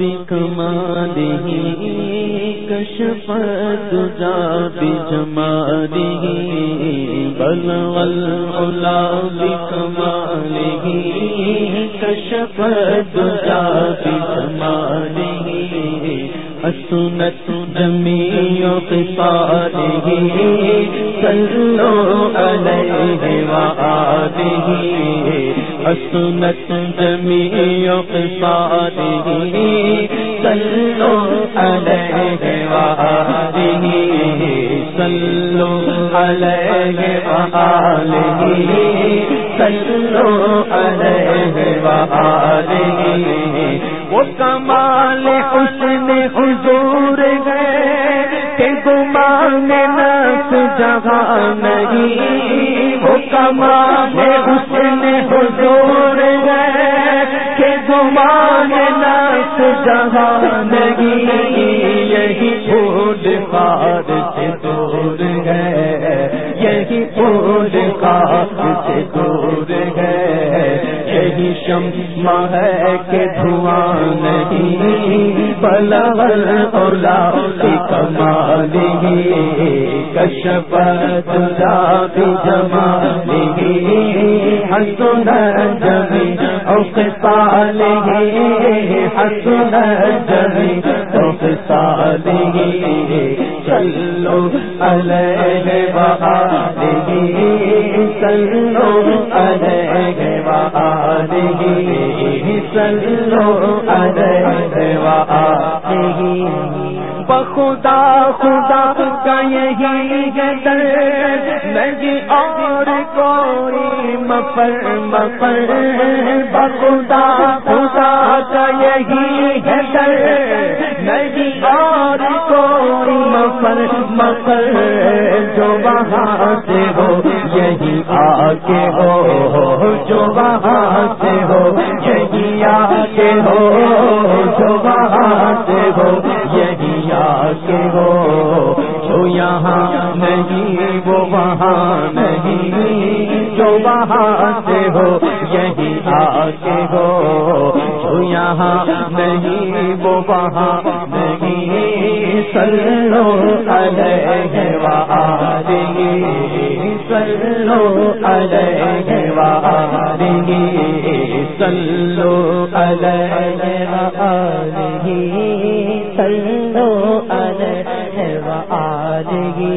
بكماله كشف الدجى بجماله بلغ العلا بكماله كشف الدجى بجماله السنة جميع قصاله صلوا عليه وآله السنت جميع قصاده صلوا عليه وآله صلوا عليه وآله وہ کمال حسن گمان نفس جہاں نہیں، وہ کمال حسن حضور گئے کہ گمان نفس جہاں نہیں، یہی پھول خار سے دور گئے یہی پھول خار سے دور گئے یہی شمع ہے کہ دھواں نہیں بلغل اولا کی کمالی کشپ ذات جمالی حسن جمی اوک سالی حسن جمی اوک سالی چلو علیہ وآلہ چلو علیہ بخدا خدا کا یہی در نہیں اور کوئی مفر مفر بخدا خدا کا یہی در نہیں اور کوئی مفر مفر جو وہاں سے ہو، یہی آ کے ہو، جو وہاں سے ہو، یہی آ کے ہو، جو وہاں سے ہو، یہی آ کے ہو۔ جو یہاں نہیں، وہ وہاں نہیں۔ جو وہاں سے ہو، یہی آ کے ہو۔ جو یہاں نہیں، وہ وہاں سلو علیہ وآلہ سلو علیہ وآلہ سلو علیہ وآلہ سلو علیہ وآلہ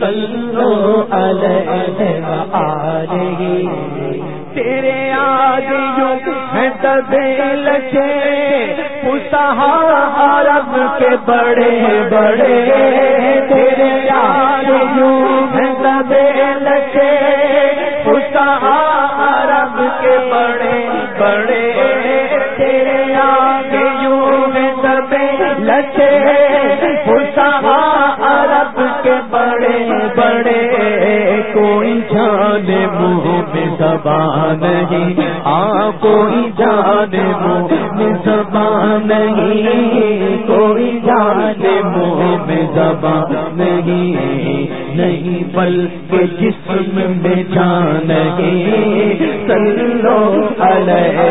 سلو علیہ تیرے آگے یوں ہے دبے لچے عرب کے بڑے بڑے، تیرے آگے یوں ہے دبے لچے عرب کے بڑے بڑے، تیرے آگے یوں ہے دبے لچے پسہا عرب کے بڑے بڑے منہ میں زبان نہیں نہیں، بلکہ جسم میں جان نہیں سلو علیہ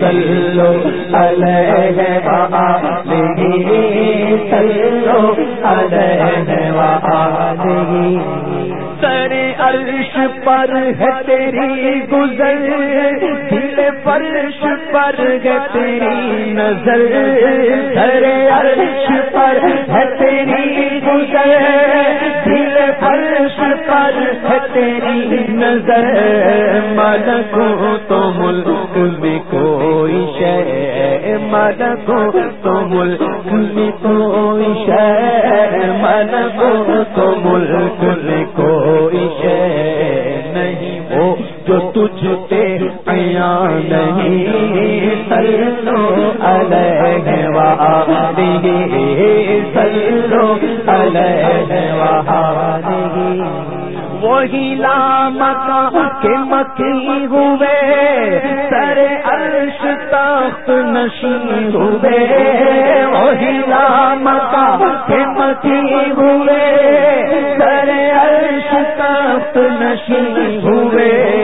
سلو علیہ سلو علیہ سر عرش پر ہے تیری گزر نظر سر عرش پر ہے تیری گزر دل فرش پر ہے تیری نظر۔ ملکو تو ملک میں کوئی شے ملکو تو ملک میں کوئی شے۔ ملکو تو ملک میں کوئی شے نہیں، وہ جو تجھ پہ پیا نہیں۔ سلو علیہ سلو علیہ وہی لام کے مکی ہوئے، سر عرش تخت نشین ہوئے۔ وہی رام کا متی ہوئے، سر عرش تخت نشین ہوئے۔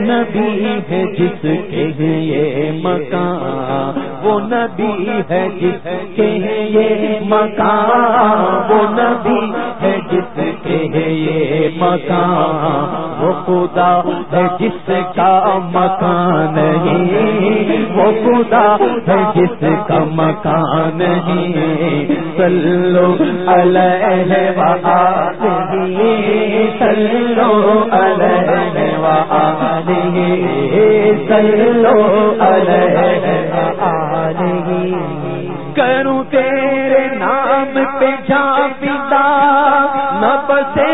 نبی ہے جس کے یہ مکان، وہ نبی ہے جس کے یہ مکان، وہ نبی ہے جس کے یہ مکان، وہ خدا ہے جس کا مکان نہیں، وہ خدا ہے جس کا مکان نہیں۔ سلو علیہ وآلہ سلو علیہ سلو علیہ کروں تیرے نام پہ جا پتا نہ بسے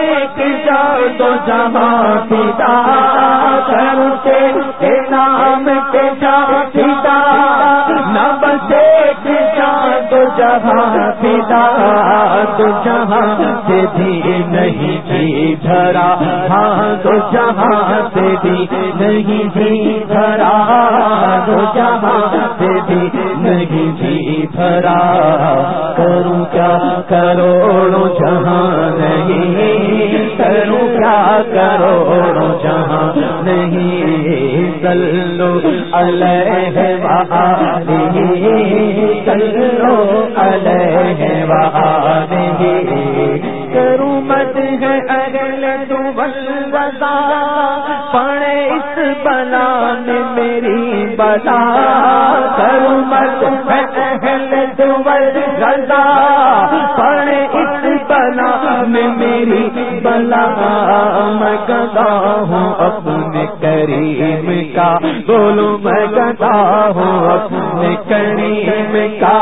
جا دو جہاں پتا کروں تو جہاں سے بھی نہیں جی دھرا ہاں تو جہاں سے بھی نہیں جی دھرا تو جہاں سے بھی نہیں جی بھرا۔ کروں کیا کروڑوں جہاں نہیں، کروں کیا کروڑوں جہاں نہیں۔ سلو علیہ کروں مت ہے اگل تو پڑے اس بلا میں میری بلا۔ کروں مت ہے اگل تو پڑے اس بلا میں میری بلا۔ میں گدا ہوں اپنے کریم کا۔ بولو میں گدا ہوں اپنے کریم کا۔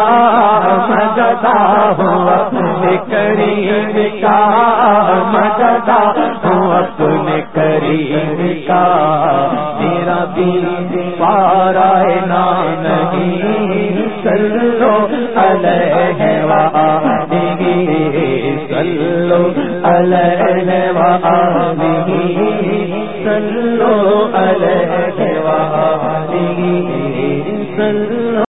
میں ہوں اپنے کریم کا مددا ہوں اپنے کریم کا۔ میرا دل پارا نا نہیں سلو علیہ سلو علیہ وآلہ سلو علیہ وآلہ سلو